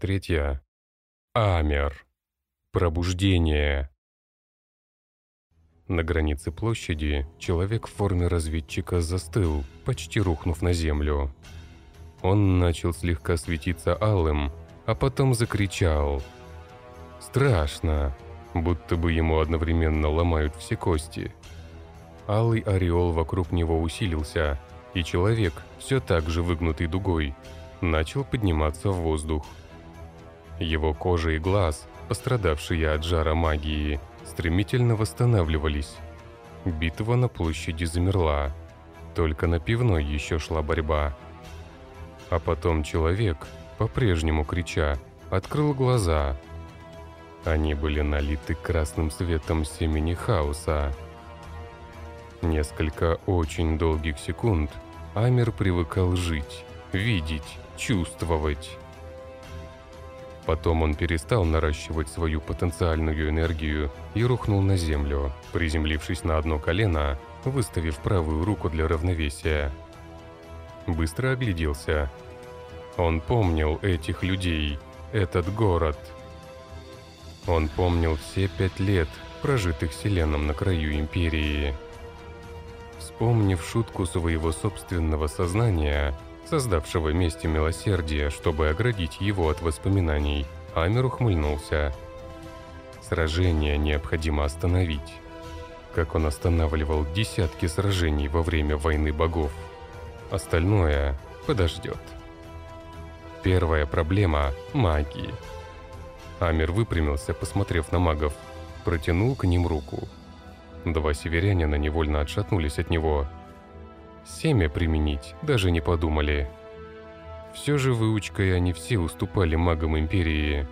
Глава третья. Амер. Пробуждение. На границе площади человек в форме разведчика застыл, почти рухнув на землю. Он начал слегка светиться алым, а потом закричал. Страшно, будто бы ему одновременно ломают все кости. Алый ореол вокруг него усилился, и человек, все так же выгнутый дугой, начал подниматься в воздух. Его кожа и глаз, пострадавшие от жара магии, стремительно восстанавливались. Битва на площади замерла. Только на пивной еще шла борьба. А потом человек, по-прежнему крича, открыл глаза. Они были налиты красным светом семени хаоса. Несколько очень долгих секунд Амер привыкал жить, видеть, чувствовать. Потом он перестал наращивать свою потенциальную энергию и рухнул на землю, приземлившись на одно колено, выставив правую руку для равновесия. Быстро огляделся. Он помнил этих людей, этот город. Он помнил все пять лет, прожитых Селеном на краю Империи. Вспомнив шутку своего собственного сознания, создавшего месте милосердия, чтобы оградить его от воспоминаний, Амер ухмыльнулся. Сражение необходимо остановить. Как он останавливал десятки сражений во время войны богов. Остальное подождет. Первая проблема – магии. Амер выпрямился, посмотрев на магов, протянул к ним руку. Два северянина невольно отшатнулись от него – Семя применить даже не подумали. Все же выучкой они все уступали магам Империи.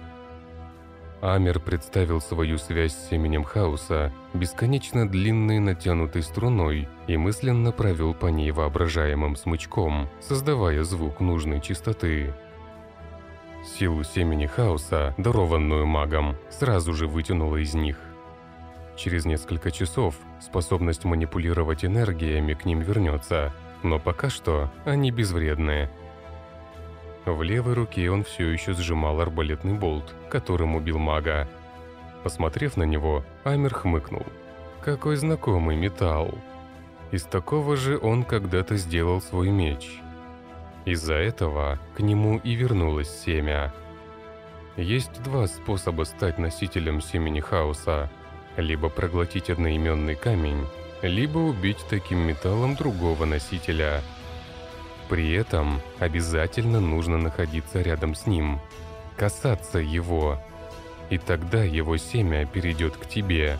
Амер представил свою связь с семенем хаоса бесконечно длинной натянутой струной и мысленно провел по ней воображаемым смычком, создавая звук нужной частоты. Силу семени хаоса, дарованную магом, сразу же вытянуло из них. Через несколько часов способность манипулировать энергиями к ним вернется, но пока что они безвредные. В левой руке он все еще сжимал арбалетный болт, которым убил мага. Посмотрев на него, Амер хмыкнул. Какой знакомый металл. Из такого же он когда-то сделал свой меч. Из-за этого к нему и вернулось семя. Есть два способа стать носителем семени хаоса – либо проглотить одноименный камень, либо убить таким металлом другого носителя. При этом обязательно нужно находиться рядом с ним, касаться его, и тогда его семя перейдет к тебе.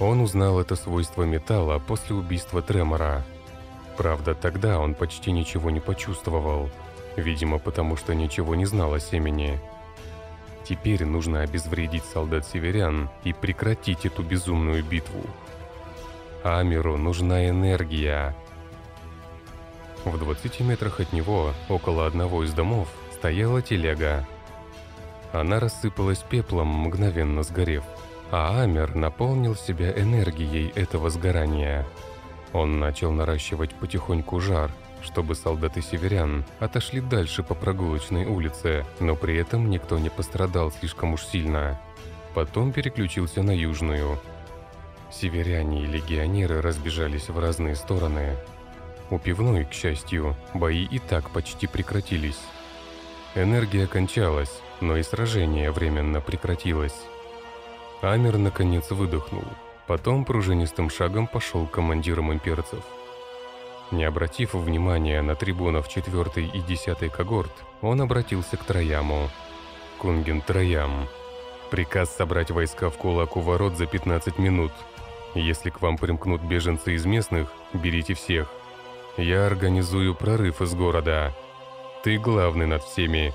Он узнал это свойство металла после убийства Тремора. Правда, тогда он почти ничего не почувствовал, видимо, потому что ничего не знал о семени. Теперь нужно обезвредить солдат-северян и прекратить эту безумную битву. Амиру нужна энергия. В 20 метрах от него, около одного из домов, стояла телега. Она рассыпалась пеплом, мгновенно сгорев, а Амер наполнил себя энергией этого сгорания. Он начал наращивать потихоньку жар, чтобы солдаты северян отошли дальше по прогулочной улице, но при этом никто не пострадал слишком уж сильно. Потом переключился на южную. Северяне и легионеры разбежались в разные стороны. У пивной, к счастью, бои и так почти прекратились. Энергия кончалась, но и сражение временно прекратилось. Амер наконец выдохнул. Потом пружинистым шагом пошел к командирам имперцев – не обратив внимания на трибунов 4 и 10 когорт, он обратился к Трояму. «Кунген Троям. Приказ собрать войска в кулак у ворот за 15 минут. Если к вам примкнут беженцы из местных, берите всех. Я организую прорыв из города. Ты главный над всеми».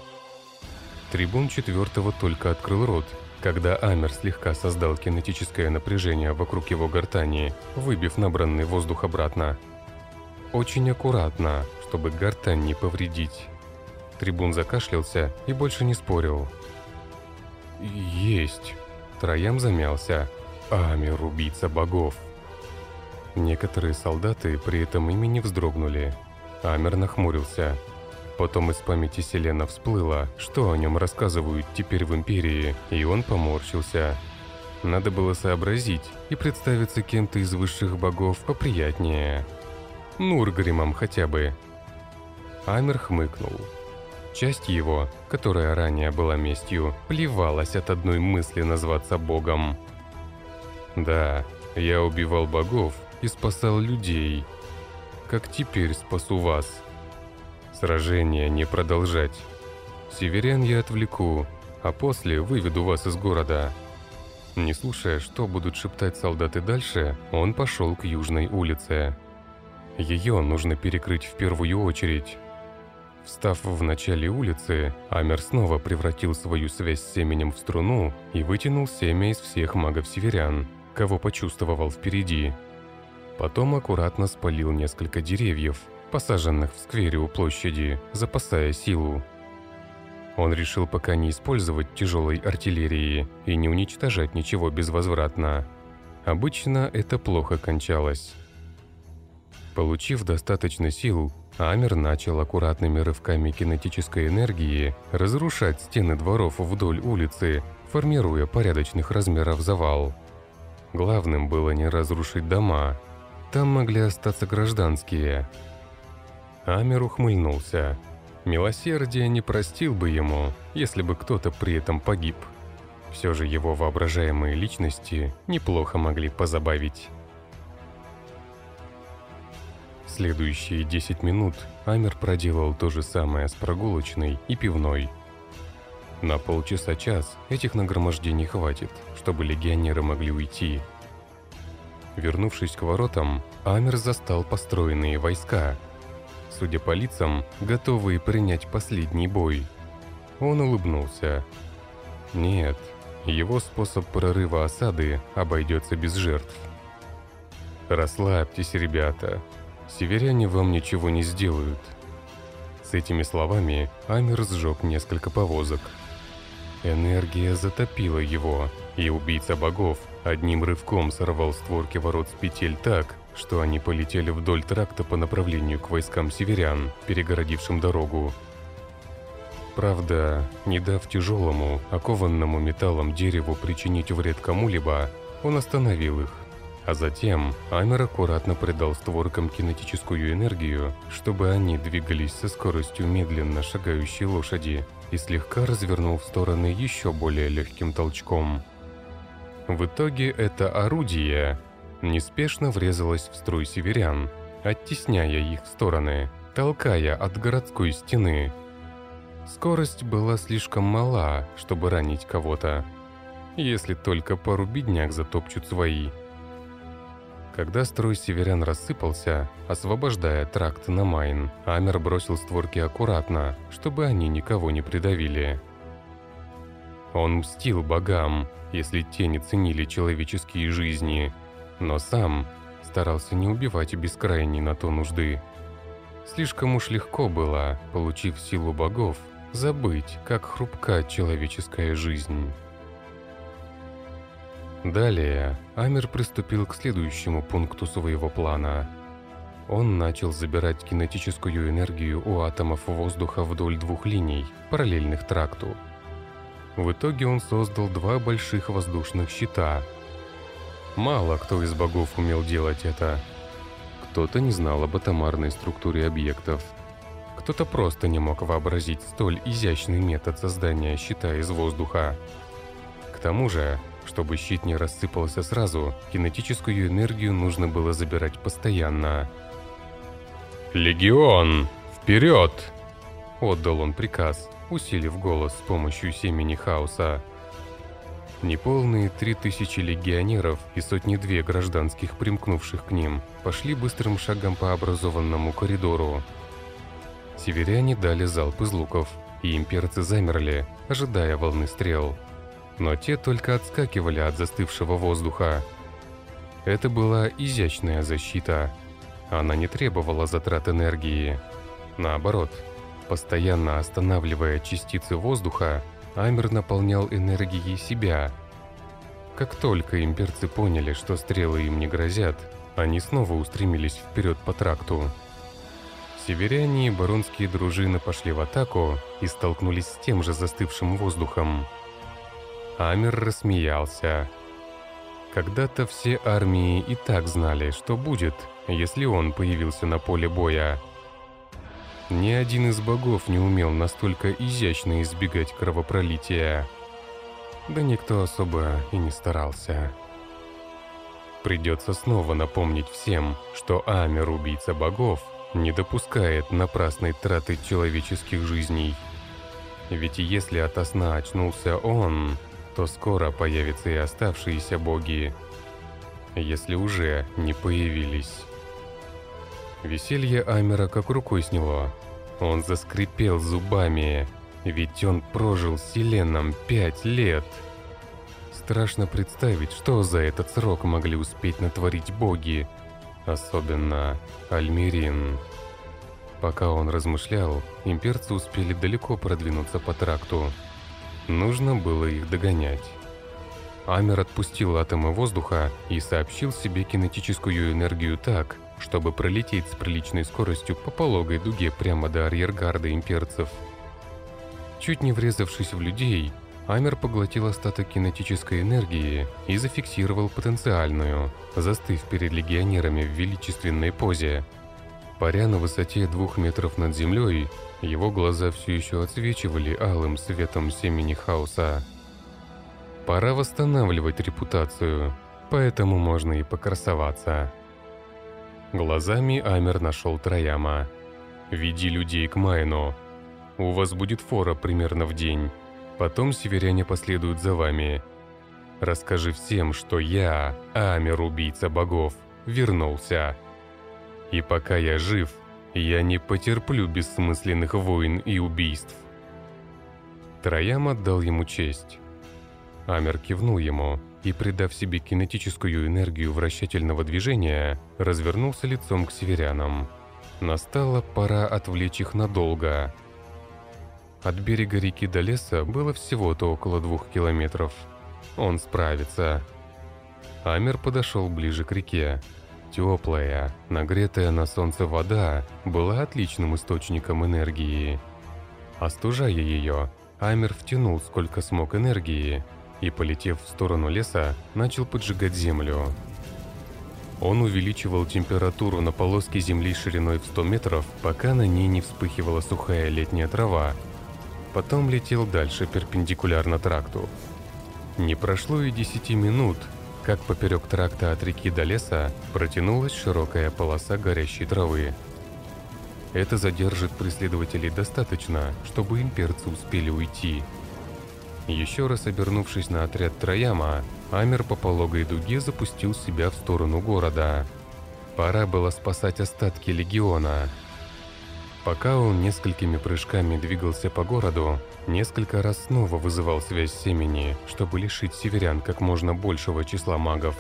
Трибун четвертого только открыл рот, когда Амер слегка создал кинетическое напряжение вокруг его гортани, выбив набранный воздух обратно. Очень аккуратно, чтобы гортань не повредить. Трибун закашлялся и больше не спорил. «Есть!» Троям замялся. «Амир, убийца богов!» Некоторые солдаты при этом имени вздрогнули. Амер нахмурился. Потом из памяти Селена всплыло, что о нем рассказывают теперь в Империи, и он поморщился. Надо было сообразить и представиться кем-то из высших богов поприятнее. Нургримом хотя бы. Амер хмыкнул. Часть его, которая ранее была местью, плевалась от одной мысли назваться богом. Да, я убивал богов и спасал людей. Как теперь спасу вас? Сражение не продолжать. Северян я отвлеку, а после выведу вас из города. Не слушая, что будут шептать солдаты дальше, он пошел к южной улице. Ее нужно перекрыть в первую очередь. Встав в начале улицы, Амер снова превратил свою связь с семенем в струну и вытянул семя из всех магов-северян, кого почувствовал впереди. Потом аккуратно спалил несколько деревьев, посаженных в сквере у площади, запасая силу. Он решил пока не использовать тяжелой артиллерии и не уничтожать ничего безвозвратно. Обычно это плохо кончалось. Получив достаточно сил, Амер начал аккуратными рывками кинетической энергии разрушать стены дворов вдоль улицы, формируя порядочных размеров завал. Главным было не разрушить дома. Там могли остаться гражданские. Амер ухмыльнулся. Милосердие не простил бы ему, если бы кто-то при этом погиб. Все же его воображаемые личности неплохо могли позабавить. Следующие 10 минут Амер проделал то же самое с прогулочной и пивной. На полчаса-час этих нагромождений хватит, чтобы легионеры могли уйти. Вернувшись к воротам, Амер застал построенные войска. Судя по лицам, готовые принять последний бой. Он улыбнулся. Нет, его способ прорыва осады обойдется без жертв. «Расслабьтесь, ребята», Северяне вам ничего не сделают». С этими словами Амир сжег несколько повозок. Энергия затопила его, и убийца богов одним рывком сорвал створки ворот с петель так, что они полетели вдоль тракта по направлению к войскам северян, перегородившим дорогу. Правда, не дав тяжелому, окованному металлом дереву причинить вред кому-либо, он остановил их. А затем Амер аккуратно придал створкам кинетическую энергию, чтобы они двигались со скоростью медленно шагающей лошади и слегка развернул в стороны еще более легким толчком. В итоге это орудие неспешно врезалось в строй северян, оттесняя их в стороны, толкая от городской стены. Скорость была слишком мала, чтобы ранить кого-то, если только пару бедняк затопчут свои – когда строй северян рассыпался, освобождая тракт на Майн, Амер бросил створки аккуратно, чтобы они никого не придавили. Он мстил богам, если те не ценили человеческие жизни, но сам старался не убивать без крайней на то нужды. Слишком уж легко было, получив силу богов, забыть, как хрупка человеческая жизнь. Далее Амер приступил к следующему пункту своего плана. Он начал забирать кинетическую энергию у атомов воздуха вдоль двух линий, параллельных тракту. В итоге он создал два больших воздушных щита. Мало кто из богов умел делать это. Кто-то не знал об атомарной структуре объектов. Кто-то просто не мог вообразить столь изящный метод создания щита из воздуха. К тому же, чтобы щит не рассыпался сразу, кинетическую энергию нужно было забирать постоянно. «Легион! Вперед!» Отдал он приказ, усилив голос с помощью семени хаоса. Неполные три тысячи легионеров и сотни-две гражданских, примкнувших к ним, пошли быстрым шагом по образованному коридору. Северяне дали залп из луков, и имперцы замерли, ожидая волны стрел но те только отскакивали от застывшего воздуха. Это была изящная защита. Она не требовала затрат энергии. Наоборот, постоянно останавливая частицы воздуха, Амер наполнял энергией себя. Как только имперцы поняли, что стрелы им не грозят, они снова устремились вперед по тракту. Северяне и баронские дружины пошли в атаку и столкнулись с тем же застывшим воздухом. Амер рассмеялся. Когда-то все армии и так знали, что будет, если он появился на поле боя. Ни один из богов не умел настолько изящно избегать кровопролития. Да никто особо и не старался. Придется снова напомнить всем, что Амер, убийца богов, не допускает напрасной траты человеческих жизней. Ведь если ото сна очнулся он, то скоро появятся и оставшиеся боги, если уже не появились. Веселье Амера как рукой сняло. Он заскрипел зубами, ведь он прожил с Селеном пять лет. Страшно представить, что за этот срок могли успеть натворить боги, особенно Альмирин. Пока он размышлял, имперцы успели далеко продвинуться по тракту. Нужно было их догонять. Амер отпустил атомы воздуха и сообщил себе кинетическую энергию так, чтобы пролететь с приличной скоростью по пологой дуге прямо до арьергарда имперцев. Чуть не врезавшись в людей, Амер поглотил остаток кинетической энергии и зафиксировал потенциальную, застыв перед легионерами в величественной позе. Паря на высоте двух метров над землей, его глаза все еще отсвечивали алым светом семени хаоса. Пора восстанавливать репутацию, поэтому можно и покрасоваться. Глазами Амер нашел Трояма. «Веди людей к Майну. У вас будет фора примерно в день. Потом северяне последуют за вами. Расскажи всем, что я, Амер, убийца богов, вернулся. И пока я жив, я не потерплю бессмысленных войн и убийств. Троям отдал ему честь. Амер кивнул ему и, придав себе кинетическую энергию вращательного движения, развернулся лицом к северянам. Настала пора отвлечь их надолго – от берега реки до леса было всего-то около двух километров. Он справится. Амер подошел ближе к реке. Теплая, нагретая на солнце вода была отличным источником энергии. Остужая ее, Амер втянул сколько смог энергии и, полетев в сторону леса, начал поджигать землю. Он увеличивал температуру на полоске земли шириной в 100 метров, пока на ней не вспыхивала сухая летняя трава, потом летел дальше перпендикулярно тракту. Не прошло и десяти минут, как поперек тракта от реки до леса протянулась широкая полоса горящей травы. Это задержит преследователей достаточно, чтобы имперцы успели уйти. Еще раз обернувшись на отряд Трояма, Амер по пологой дуге запустил себя в сторону города. Пора было спасать остатки легиона – Пока он несколькими прыжками двигался по городу, несколько раз снова вызывал связь семени, чтобы лишить северян как можно большего числа магов.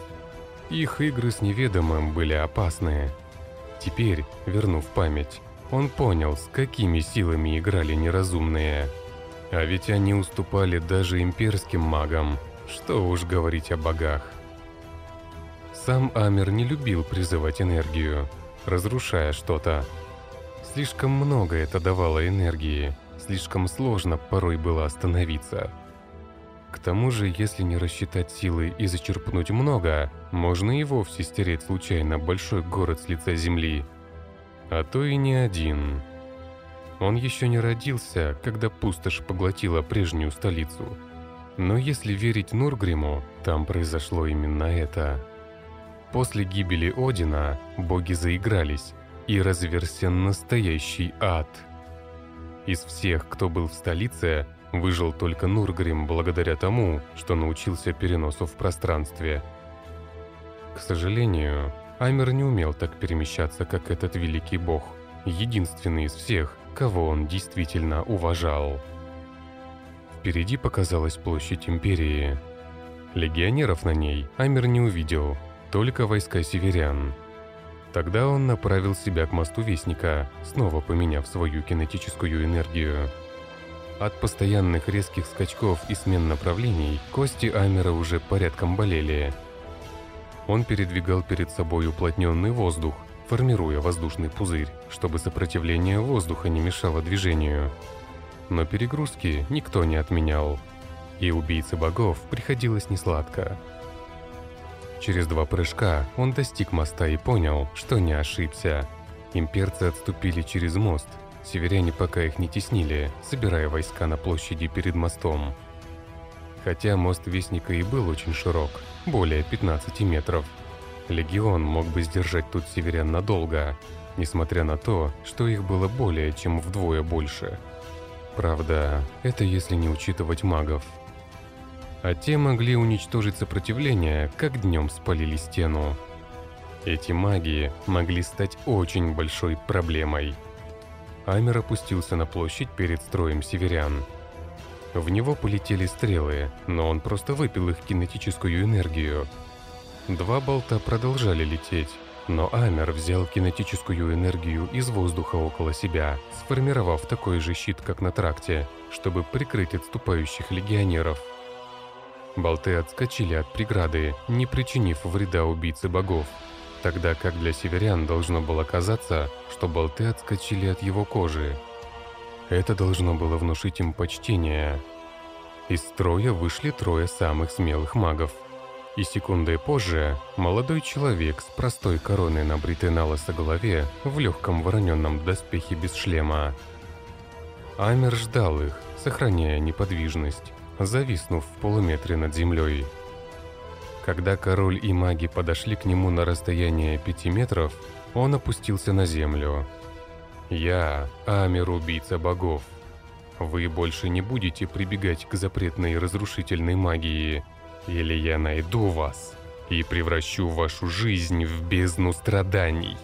Их игры с неведомым были опасные. Теперь, вернув память, он понял, с какими силами играли неразумные. А ведь они уступали даже имперским магам, что уж говорить о богах. Сам Амер не любил призывать энергию, разрушая что-то, Слишком много это давало энергии, слишком сложно порой было остановиться. К тому же, если не рассчитать силы и зачерпнуть много, можно и вовсе стереть случайно большой город с лица земли. А то и не один. Он еще не родился, когда пустошь поглотила прежнюю столицу. Но если верить Нургриму, там произошло именно это. После гибели Одина боги заигрались, и разверся настоящий ад. Из всех, кто был в столице, выжил только Нургрим благодаря тому, что научился переносу в пространстве. К сожалению, Амер не умел так перемещаться, как этот великий бог, единственный из всех, кого он действительно уважал. Впереди показалась площадь Империи. Легионеров на ней Амер не увидел, только войска северян – Тогда он направил себя к мосту Вестника, снова поменяв свою кинетическую энергию. От постоянных резких скачков и смен направлений кости Амера уже порядком болели. Он передвигал перед собой уплотненный воздух, формируя воздушный пузырь, чтобы сопротивление воздуха не мешало движению. Но перегрузки никто не отменял, и убийце богов приходилось несладко. Через два прыжка он достиг моста и понял, что не ошибся. Имперцы отступили через мост, северяне пока их не теснили, собирая войска на площади перед мостом. Хотя мост Вестника и был очень широк, более 15 метров, Легион мог бы сдержать тут северян надолго, несмотря на то, что их было более чем вдвое больше. Правда, это если не учитывать магов. А те могли уничтожить сопротивление, как днем спалили стену. Эти маги могли стать очень большой проблемой. Амер опустился на площадь перед строем северян. В него полетели стрелы, но он просто выпил их кинетическую энергию, Два болта продолжали лететь, но Амер взял кинетическую энергию из воздуха около себя, сформировав такой же щит, как на тракте, чтобы прикрыть отступающих легионеров. Болты отскочили от преграды, не причинив вреда убийце богов, тогда как для северян должно было казаться, что болты отскочили от его кожи. Это должно было внушить им почтение. Из строя вышли трое самых смелых магов – и секундой позже молодой человек с простой короной на бритой на голове в легком вороненном доспехе без шлема. Амер ждал их, сохраняя неподвижность, зависнув в полуметре над землей. Когда король и маги подошли к нему на расстояние пяти метров, он опустился на землю. «Я, Амер, убийца богов. Вы больше не будете прибегать к запретной разрушительной магии, или я найду вас и превращу вашу жизнь в бездну страданий.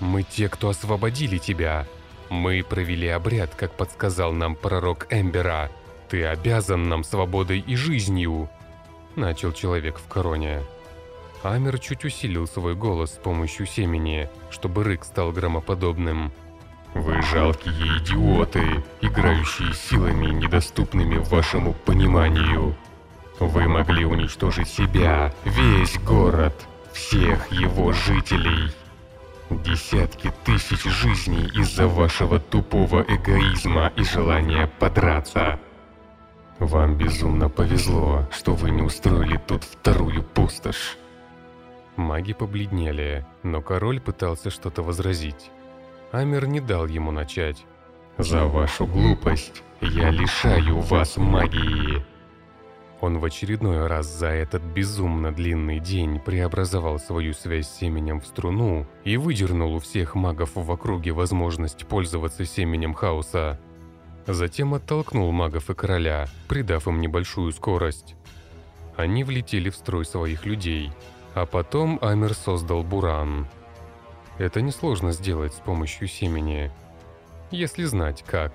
Мы те, кто освободили тебя. Мы провели обряд, как подсказал нам пророк Эмбера. Ты обязан нам свободой и жизнью. Начал человек в короне. Амер чуть усилил свой голос с помощью семени, чтобы рык стал громоподобным. «Вы жалкие идиоты, играющие силами, недоступными вашему пониманию. Вы могли уничтожить себя, весь город, всех его жителей. Десятки тысяч жизней из-за вашего тупого эгоизма и желания подраться. Вам безумно повезло, что вы не устроили тут вторую пустошь. Маги побледнели, но король пытался что-то возразить. Амер не дал ему начать. «За вашу глупость я лишаю вас магии!» Он в очередной раз за этот безумно длинный день преобразовал свою связь с семенем в струну и выдернул у всех магов в округе возможность пользоваться семенем хаоса. Затем оттолкнул магов и короля, придав им небольшую скорость. Они влетели в строй своих людей, а потом Амер создал буран. Это несложно сделать с помощью семени, если знать как.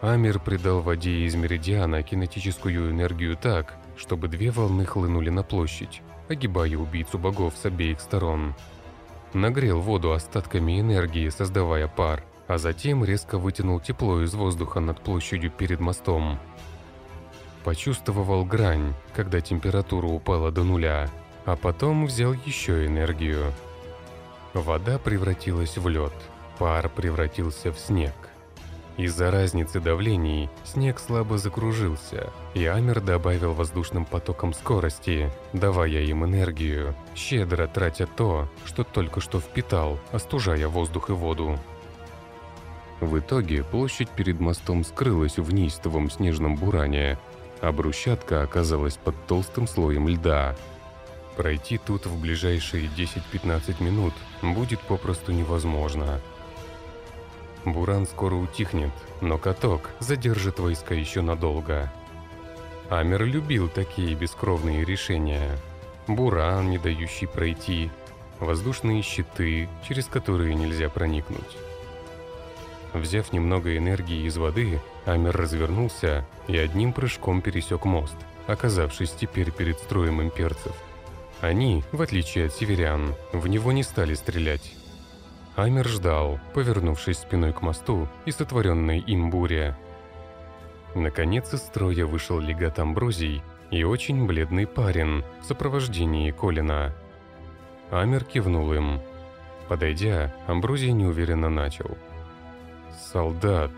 Амир придал воде из меридиана кинетическую энергию так, чтобы две волны хлынули на площадь, огибая убийцу богов с обеих сторон. Нагрел воду остатками энергии, создавая пар, а затем резко вытянул тепло из воздуха над площадью перед мостом. Почувствовал грань, когда температура упала до нуля, а потом взял еще энергию. Вода превратилась в лед, пар превратился в снег. Из-за разницы давлений снег слабо закружился, и Амер добавил воздушным потоком скорости, давая им энергию, щедро тратя то, что только что впитал, остужая воздух и воду. В итоге площадь перед мостом скрылась в неистовом снежном буране, а брусчатка оказалась под толстым слоем льда. Пройти тут в ближайшие 10-15 минут будет попросту невозможно – Буран скоро утихнет, но каток задержит войска еще надолго. Амер любил такие бескровные решения. Буран, не дающий пройти, воздушные щиты, через которые нельзя проникнуть. Взяв немного энергии из воды, Амер развернулся и одним прыжком пересек мост, оказавшись теперь перед строем имперцев. Они, в отличие от северян, в него не стали стрелять, Амер ждал, повернувшись спиной к мосту и сотворенной им буре. Наконец из строя вышел легат Амброзий и очень бледный парень в сопровождении Колина. Амер кивнул им. Подойдя, Амброзий неуверенно начал. «Солдат.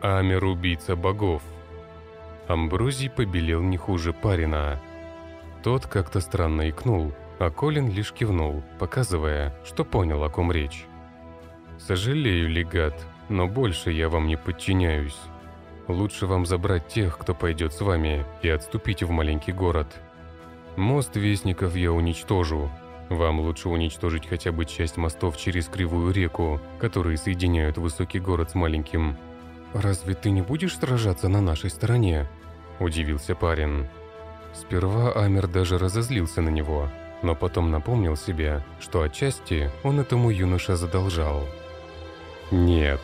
Амер – убийца богов». Амброзий побелел не хуже парина. Тот как-то странно икнул, а Колин лишь кивнул, показывая, что понял, о ком речь. «Сожалею, легат, но больше я вам не подчиняюсь. Лучше вам забрать тех, кто пойдет с вами, и отступить в маленький город. Мост Вестников я уничтожу, вам лучше уничтожить хотя бы часть мостов через Кривую реку, которые соединяют высокий город с маленьким. «Разве ты не будешь сражаться на нашей стороне?» – удивился парень. Сперва Амер даже разозлился на него, но потом напомнил себе, что отчасти он этому юноше задолжал. «Нет,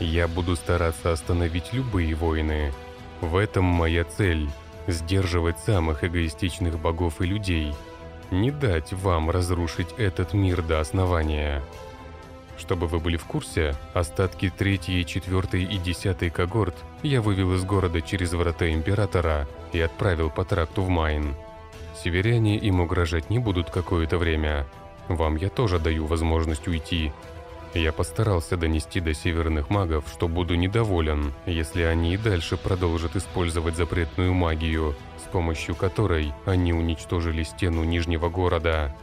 я буду стараться остановить любые войны. В этом моя цель – сдерживать самых эгоистичных богов и людей – не дать вам разрушить этот мир до основания. Чтобы вы были в курсе, остатки 3, 4 и 10 когорт я вывел из города через врата Императора и отправил по тракту в Майн. Северяне им угрожать не будут какое-то время. Вам я тоже даю возможность уйти, я постарался донести до северных магов, что буду недоволен, если они и дальше продолжат использовать запретную магию, с помощью которой они уничтожили стену Нижнего города.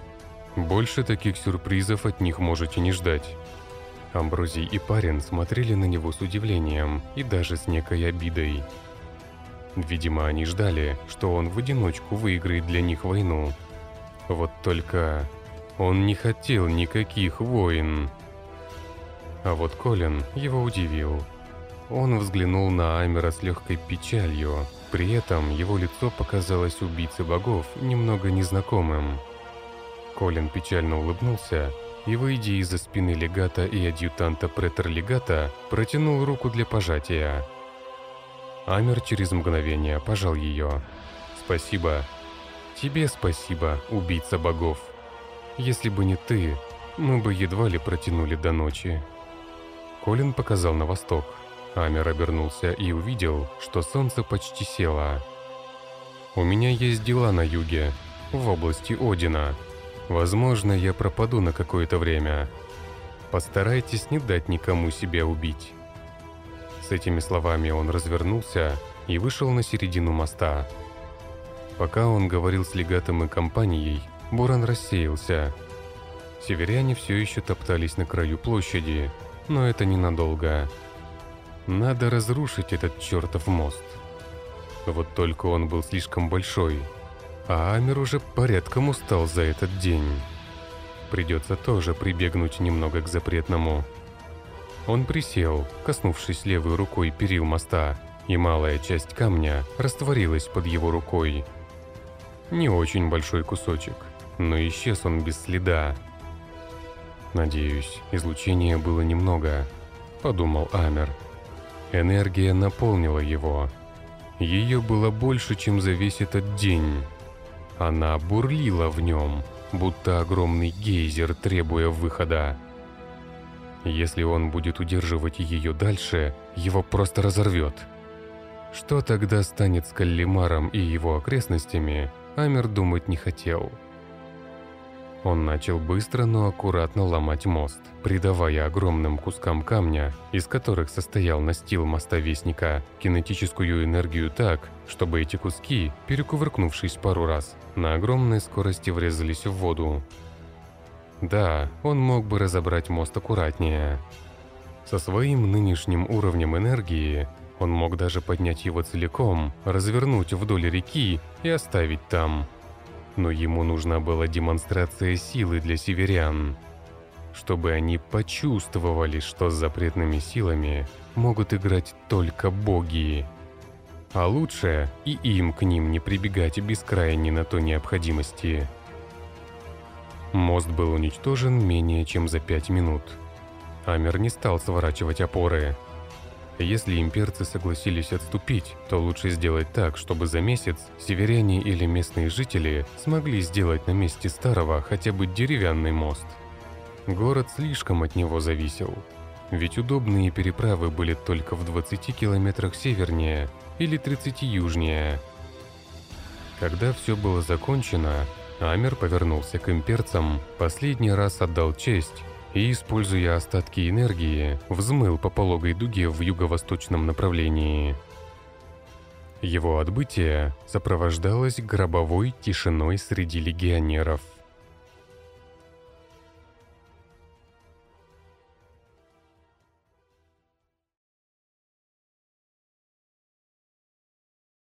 Больше таких сюрпризов от них можете не ждать. Амброзий и парень смотрели на него с удивлением и даже с некой обидой. Видимо, они ждали, что он в одиночку выиграет для них войну. Вот только он не хотел никаких войн. А вот Колин его удивил. Он взглянул на Амера с легкой печалью. При этом его лицо показалось убийце богов немного незнакомым. Колин печально улыбнулся и, выйдя из-за спины легата и адъютанта претор-легата, протянул руку для пожатия. Амер через мгновение пожал ее. «Спасибо. Тебе спасибо, убийца богов. Если бы не ты, мы бы едва ли протянули до ночи». Колин показал на восток. Амер обернулся и увидел, что солнце почти село. «У меня есть дела на юге, в области Одина. Возможно, я пропаду на какое-то время. Постарайтесь не дать никому себя убить». С этими словами он развернулся и вышел на середину моста. Пока он говорил с легатом и компанией, Буран рассеялся. Северяне все еще топтались на краю площади, но это ненадолго. Надо разрушить этот чертов мост. Вот только он был слишком большой, а Амир уже порядком устал за этот день. Придется тоже прибегнуть немного к запретному. Он присел, коснувшись левой рукой перил моста, и малая часть камня растворилась под его рукой. Не очень большой кусочек, но исчез он без следа, «Надеюсь, излучения было немного», — подумал Амер. Энергия наполнила его. Ее было больше, чем за весь этот день. Она бурлила в нем, будто огромный гейзер, требуя выхода. Если он будет удерживать ее дальше, его просто разорвет. Что тогда станет с Каллимаром и его окрестностями, Амер думать не хотел. Он начал быстро, но аккуратно ломать мост, придавая огромным кускам камня, из которых состоял настил моста Вестника, кинетическую энергию так, чтобы эти куски, перекувыркнувшись пару раз, на огромной скорости врезались в воду. Да, он мог бы разобрать мост аккуратнее. Со своим нынешним уровнем энергии он мог даже поднять его целиком, развернуть вдоль реки и оставить там – но ему нужна была демонстрация силы для северян, чтобы они почувствовали, что с запретными силами могут играть только боги. А лучше и им к ним не прибегать без крайней на то необходимости. Мост был уничтожен менее чем за пять минут. Амер не стал сворачивать опоры, если имперцы согласились отступить, то лучше сделать так, чтобы за месяц северяне или местные жители смогли сделать на месте старого хотя бы деревянный мост. Город слишком от него зависел, ведь удобные переправы были только в 20 километрах севернее или 30 южнее. Когда все было закончено, Амер повернулся к имперцам, последний раз отдал честь и, используя остатки энергии, взмыл по пологой дуге в юго-восточном направлении. Его отбытие сопровождалось гробовой тишиной среди легионеров –